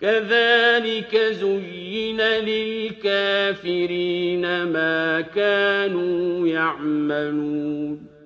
كَذَٰلِكَ زُيِّنَ لِلْكَافِرِينَ مَا كَانُوا يَعْمَلُونَ.